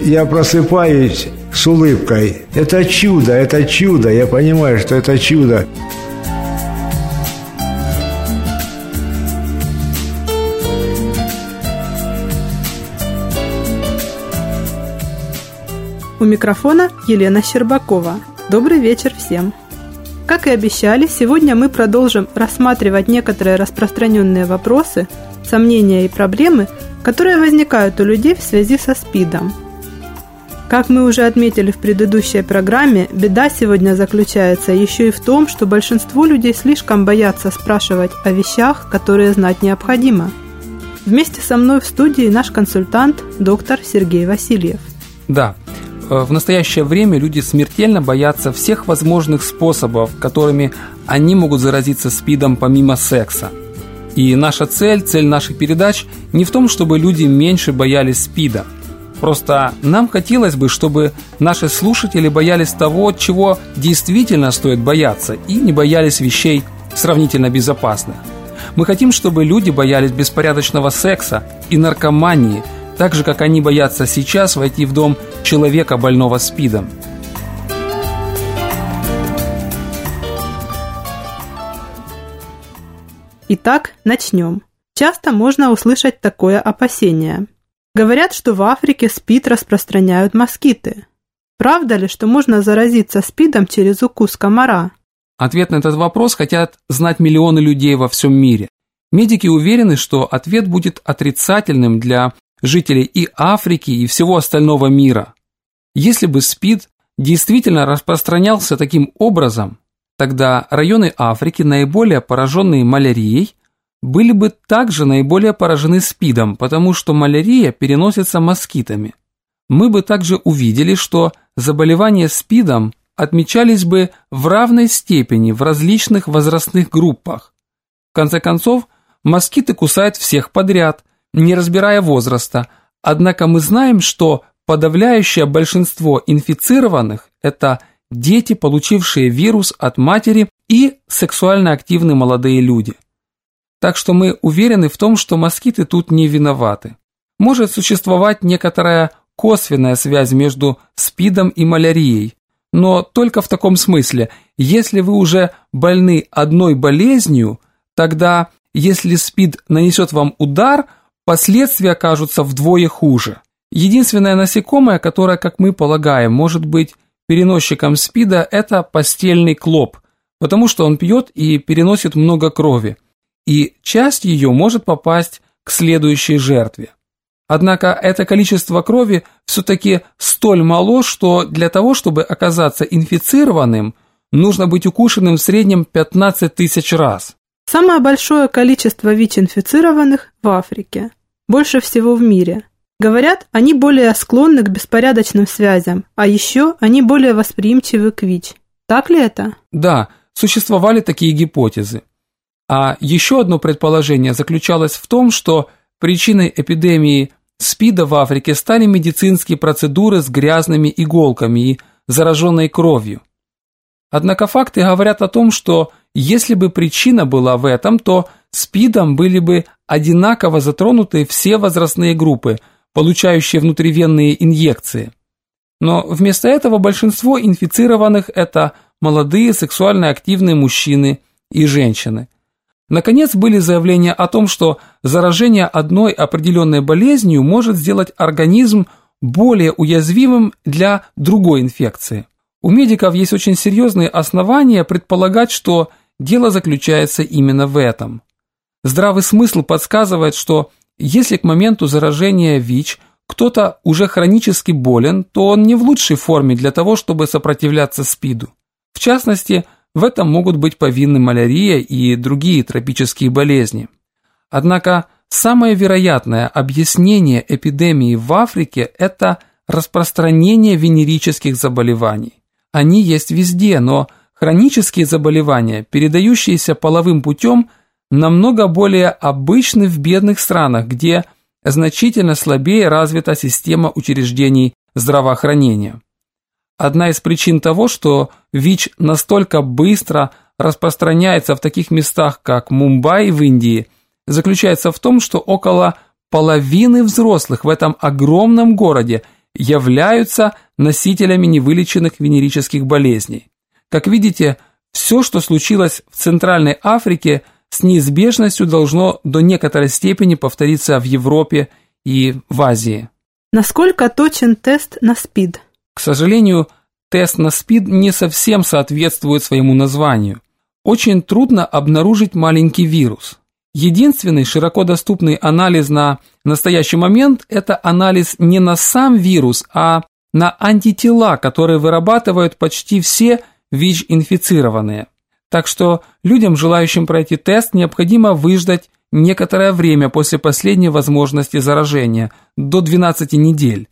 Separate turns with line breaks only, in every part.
Я просыпаюсь с улыбкой. Это чудо, это чудо. Я понимаю, что это чудо.
У микрофона Елена Щербакова. Добрый вечер всем! Как и обещали, сегодня мы продолжим рассматривать некоторые распространенные вопросы, сомнения и проблемы, которые возникают у людей в связи со СПИДом. Как мы уже отметили в предыдущей программе, беда сегодня заключается еще и в том, что большинство людей слишком боятся спрашивать о вещах, которые знать необходимо. Вместе со мной в студии наш консультант, доктор Сергей Васильев.
Да, Э, в настоящее время люди смертельно боятся всех возможных способов, которыми они могут заразиться СПИДом помимо секса. И наша цель, цель наших передач не в том, чтобы люди меньше боялись СПИДа. Просто нам хотелось бы, чтобы наши слушатели боялись того, чего действительно стоит бояться, и не боялись вещей сравнительно безопасных. Мы хотим, чтобы люди боялись беспорядочного секса и наркомании – так же, как они боятся сейчас войти в дом человека, больного СПИДом.
Итак, начнем. Часто можно услышать такое опасение. Говорят, что в Африке СПИД распространяют москиты. Правда ли, что можно заразиться СПИДом через укус комара?
Ответ на этот вопрос хотят знать миллионы людей во всем мире. Медики уверены, что ответ будет отрицательным для жителей и Африки, и всего остального мира. Если бы СПИД действительно распространялся таким образом, тогда районы Африки, наиболее пораженные малярией, были бы также наиболее поражены СПИДом, потому что малярия переносится москитами. Мы бы также увидели, что заболевания СПИДом отмечались бы в равной степени в различных возрастных группах. В конце концов, москиты кусают всех подряд, не разбирая возраста, однако мы знаем, что подавляющее большинство инфицированных – это дети, получившие вирус от матери и сексуально активные молодые люди. Так что мы уверены в том, что москиты тут не виноваты. Может существовать некоторая косвенная связь между СПИДом и малярией, но только в таком смысле, если вы уже больны одной болезнью, тогда если СПИД нанесет вам удар – последствия окажутся вдвое хуже. Единственное насекомое, которое, как мы полагаем, может быть переносчиком СПИДа, это постельный клоп, потому что он пьет и переносит много крови, и часть ее может попасть к следующей жертве. Однако это количество крови все-таки столь мало, что для того, чтобы оказаться инфицированным, нужно быть укушенным в среднем 15 тысяч раз.
Самое большое количество ВИЧ-инфицированных в Африке больше всего в мире. Говорят, они более склонны к беспорядочным связям, а еще они более восприимчивы к ВИЧ. Так ли это?
Да, существовали такие гипотезы. А еще одно предположение заключалось в том, что причиной эпидемии СПИДа в Африке стали медицинские процедуры с грязными иголками и зараженной кровью. Однако факты говорят о том, что если бы причина была в этом, то СПИДом были бы одинаково затронуты все возрастные группы, получающие внутривенные инъекции. Но вместо этого большинство инфицированных – это молодые сексуально активные мужчины и женщины. Наконец, были заявления о том, что заражение одной определенной болезнью может сделать организм более уязвимым для другой инфекции. У медиков есть очень серьезные основания предполагать, что дело заключается именно в этом. Здравый смысл подсказывает, что если к моменту заражения ВИЧ кто-то уже хронически болен, то он не в лучшей форме для того, чтобы сопротивляться СПИДу. В частности, в этом могут быть повинны малярия и другие тропические болезни. Однако самое вероятное объяснение эпидемии в Африке – это распространение венерических заболеваний. Они есть везде, но хронические заболевания, передающиеся половым путем, намного более обычны в бедных странах, где значительно слабее развита система учреждений здравоохранения. Одна из причин того, что ВИЧ настолько быстро распространяется в таких местах, как Мумбаи в Индии, заключается в том, что около половины взрослых в этом огромном городе являются носителями невылеченных венерических болезней. Как видите, все, что случилось в Центральной Африке, с неизбежностью должно до некоторой степени повториться в Европе и в Азии.
Насколько точен тест на СПИД?
К сожалению, тест на СПИД не совсем соответствует своему названию. Очень трудно обнаружить маленький вирус. Единственный широко доступный анализ на настоящий момент – это анализ не на сам вирус, а на антитела, которые вырабатывают почти все ВИЧ-инфицированные. Так что людям, желающим пройти тест, необходимо выждать некоторое время после последней возможности заражения, до 12 недель.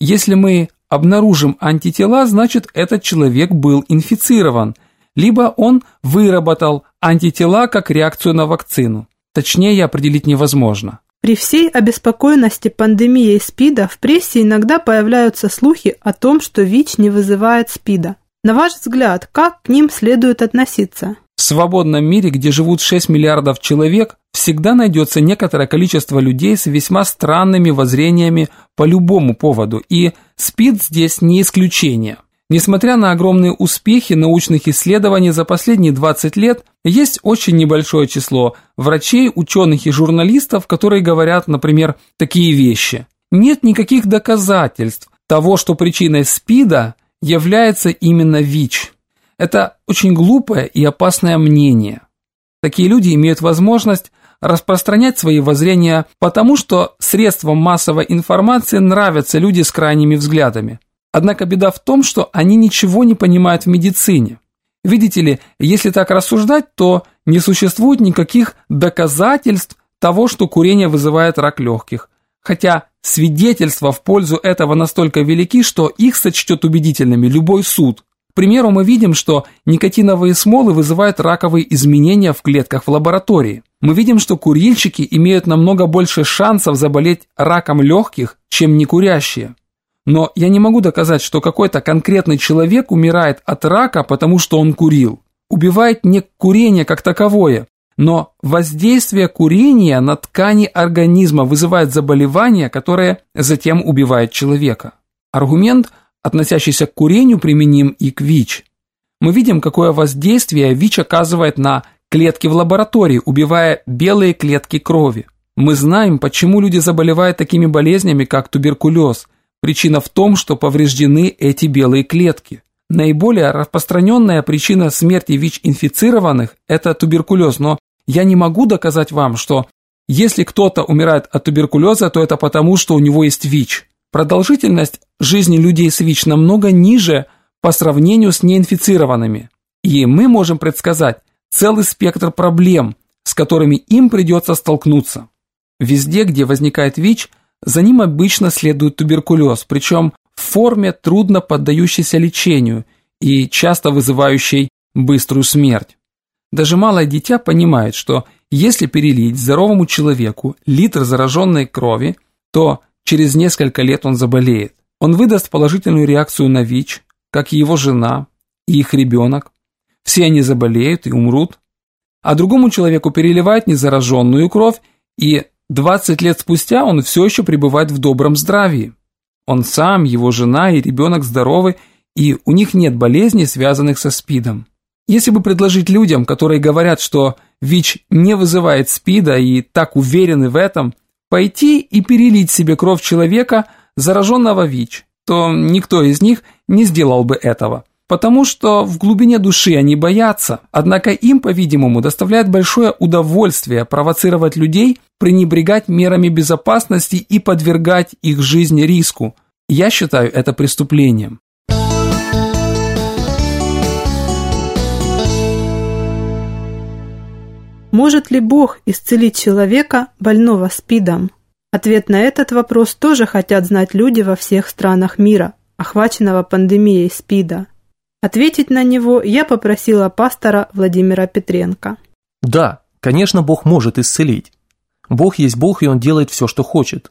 Если мы обнаружим антитела, значит этот человек был инфицирован, либо он выработал антитела как реакцию на вакцину. Точнее определить невозможно.
При всей обеспокоенности пандемией СПИДа в прессе иногда появляются слухи о том, что ВИЧ не вызывает СПИДа. На ваш взгляд, как к ним следует относиться?
В свободном мире, где живут 6 миллиардов человек, всегда найдется некоторое количество людей с весьма странными воззрениями по любому поводу, и СПИД здесь не исключение. Несмотря на огромные успехи научных исследований за последние 20 лет, есть очень небольшое число врачей, ученых и журналистов, которые говорят, например, такие вещи. Нет никаких доказательств того, что причиной СПИДа является именно ВИЧ. Это очень глупое и опасное мнение. Такие люди имеют возможность распространять свои воззрения, потому что средствам массовой информации нравятся люди с крайними взглядами. Однако беда в том, что они ничего не понимают в медицине. Видите ли, если так рассуждать, то не существует никаких доказательств того, что курение вызывает рак легких. Хотя свидетельства в пользу этого настолько велики, что их сочтет убедительными любой суд. Примеру, мы видим, что никотиновые смолы вызывают раковые изменения в клетках в лаборатории. Мы видим, что курильщики имеют намного больше шансов заболеть раком легких, чем некурящие. Но я не могу доказать, что какой-то конкретный человек умирает от рака, потому что он курил. Убивает не курение как таковое, но воздействие курения на ткани организма вызывает заболевание, которое затем убивает человека. Аргумент, относящийся к курению, применим и к ВИЧ. Мы видим, какое воздействие ВИЧ оказывает на клетки в лаборатории, убивая белые клетки крови. Мы знаем, почему люди заболевают такими болезнями, как туберкулез – Причина в том, что повреждены эти белые клетки. Наиболее распространенная причина смерти ВИЧ-инфицированных – это туберкулез, но я не могу доказать вам, что если кто-то умирает от туберкулеза, то это потому, что у него есть ВИЧ. Продолжительность жизни людей с ВИЧ намного ниже по сравнению с неинфицированными. И мы можем предсказать целый спектр проблем, с которыми им придется столкнуться. Везде, где возникает ВИЧ – за ним обычно следует туберкулез, причем в форме, трудно поддающейся лечению и часто вызывающей быструю смерть. Даже малое дитя понимает, что если перелить здоровому человеку литр зараженной крови, то через несколько лет он заболеет. Он выдаст положительную реакцию на ВИЧ, как и его жена и их ребенок. Все они заболеют и умрут. А другому человеку переливают незараженную кровь, и 20 лет спустя он все еще пребывает в добром здравии. Он сам, его жена и ребенок здоровы, и у них нет болезней, связанных со СПИДом. Если бы предложить людям, которые говорят, что ВИЧ не вызывает СПИДа и так уверены в этом, пойти и перелить себе кровь человека, зараженного ВИЧ, то никто из них не сделал бы этого. Потому что в глубине души они боятся, однако им, по-видимому, доставляет большое удовольствие провоцировать людей, пренебрегать мерами безопасности и подвергать их жизни риску. Я считаю это преступлением.
Может ли Бог исцелить человека, больного СПИДом? Ответ на этот вопрос тоже хотят знать люди во всех странах мира, охваченного пандемией СПИДа. Ответить на него я попросила пастора Владимира Петренко.
Да, конечно, Бог может исцелить. Бог есть Бог, и Он делает все, что хочет.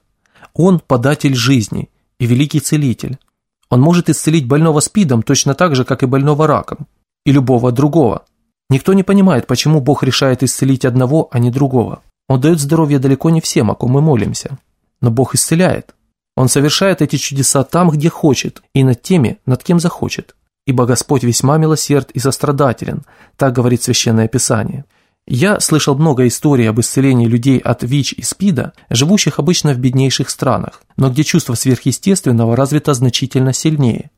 Он – податель жизни и великий целитель. Он может исцелить больного СПИДом точно так же, как и больного раком, и любого другого – Никто не понимает, почему Бог решает исцелить одного, а не другого. Он дает здоровье далеко не всем, о ком мы молимся. Но Бог исцеляет. Он совершает эти чудеса там, где хочет, и над теми, над кем захочет. Ибо Господь весьма милосерд и сострадателен, так говорит Священное Писание. Я слышал много историй об исцелении людей от ВИЧ и СПИДа, живущих обычно в беднейших странах, но где чувство сверхъестественного развито значительно сильнее.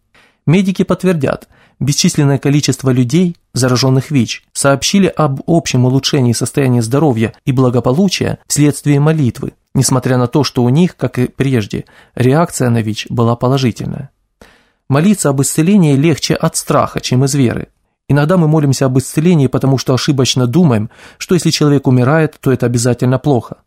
Медики подтвердят, бесчисленное количество людей, зараженных ВИЧ, сообщили об общем улучшении состояния здоровья и благополучия вследствие молитвы, несмотря на то, что у них, как и прежде, реакция на ВИЧ была положительная. Молиться об исцелении легче от страха, чем из веры. Иногда мы молимся об исцелении, потому что ошибочно думаем, что если человек умирает, то это обязательно плохо.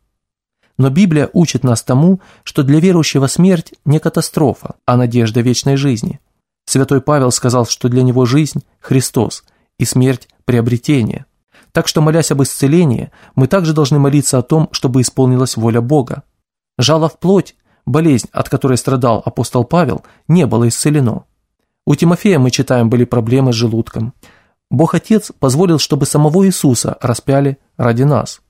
Но Библия учит нас тому, что для верующего смерть не катастрофа, а надежда вечной жизни – Святой Павел сказал, что для него жизнь – Христос и смерть – приобретение. Так что, молясь об исцелении, мы также должны молиться о том, чтобы исполнилась воля Бога. Жало в плоть, болезнь, от которой страдал апостол Павел, не было исцелено. У Тимофея, мы читаем, были проблемы с желудком. Бог Отец позволил, чтобы самого Иисуса распяли ради нас.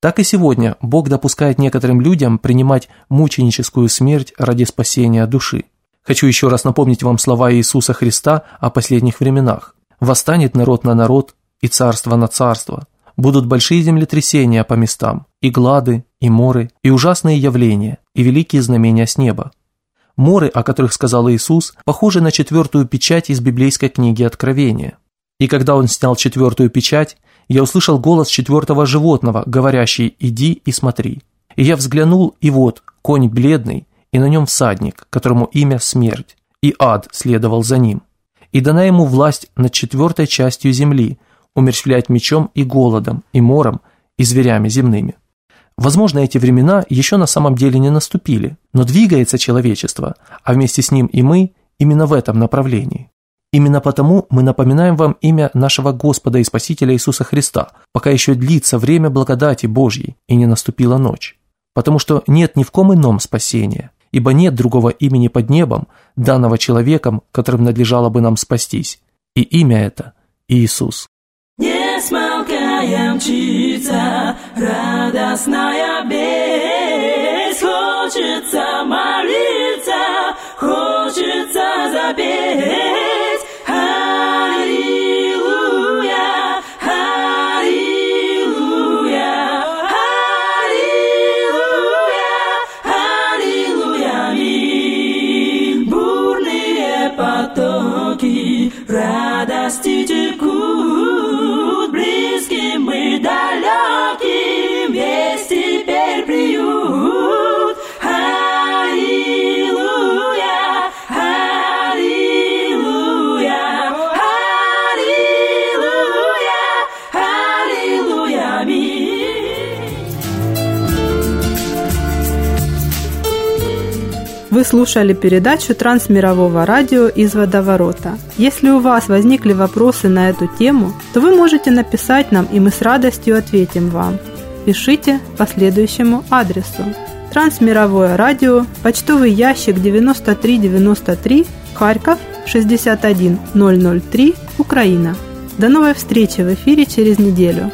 Так и сегодня Бог допускает некоторым людям принимать мученическую смерть ради спасения души. Хочу еще раз напомнить вам слова Иисуса Христа о последних временах. «Восстанет народ на народ, и царство на царство. Будут большие землетрясения по местам, и глады, и моры, и ужасные явления, и великие знамения с неба». Моры, о которых сказал Иисус, похожи на четвертую печать из библейской книги Откровения. И когда он снял четвертую печать, я услышал голос четвертого животного, говорящий «иди и смотри». И я взглянул, и вот, конь бледный, и на нем всадник, которому имя смерть, и ад следовал за ним. И дана ему власть над четвертой частью земли, умерщвлять мечом и голодом, и мором, и зверями земными. Возможно, эти времена еще на самом деле не наступили, но двигается человечество, а вместе с ним и мы именно в этом направлении. Именно потому мы напоминаем вам имя нашего Господа и Спасителя Иисуса Христа, пока еще длится время благодати Божьей и не наступила ночь. Потому что нет ни в ком ином спасения, ибо нет другого имени под небом, данного человеком, которым надлежало бы нам спастись, и имя это – Иисус. Не смолкая мчится радостная весть, хочется молиться, хочется запеть.
Вы слушали передачу Трансмирового радио из водоворота. Если у вас возникли вопросы на эту тему, то вы можете написать нам, и мы с радостью ответим вам. Пишите по следующему адресу. Трансмировое радио, почтовый ящик 9393, Харьков 61003, Украина. До новой встречи в эфире через неделю.